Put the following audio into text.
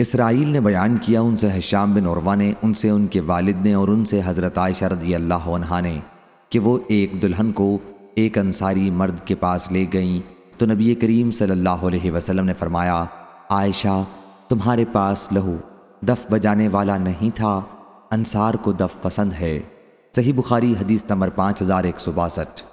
اسرائیل نے بیان کیا ان سے حشام بن عروہ نے، ان سے ان کے والد نے اور ان سے حضرت عائشہ رضی اللہ عنہ نے کہ وہ ایک دلہن کو ایک انصاری مرد کے پاس لے گئیں۔ تو نبی کریم صلی اللہ علیہ وسلم نے فرمایا، عائشہ، تمہارے پاس لہو، دف بجانے والا نہیں تھا، انصار کو دف پسند ہے۔ صحیح بخاری حدیث نمبر پانچ ہزار ایک سو باسٹھ۔